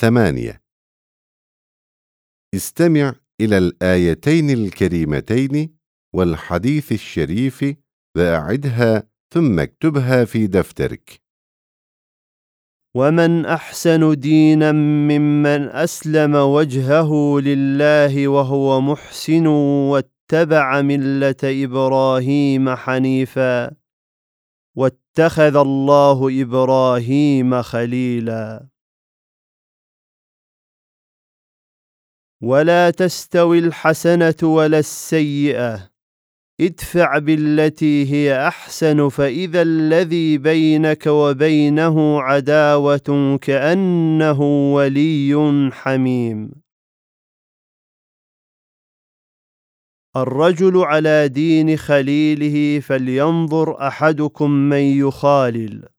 ثمانية. استمع إلى الآيتين الكريمتين والحديث الشريف وأعدها ثم اكتبها في دفترك. ومن أحسن دينا ممن أسلم وجهه لله وهو محسن واتبع ملة إبراهيم حنيفا واتخذ الله إبراهيم خليلا. ولا تستوي الحسنة ولا السيئة. ادفع بالتي هي أحسن فإذا الذي بينك وبينه عداوة كأنه ولي حميم. الرجل على دين خليله فلينظر أحدكم من يخالل.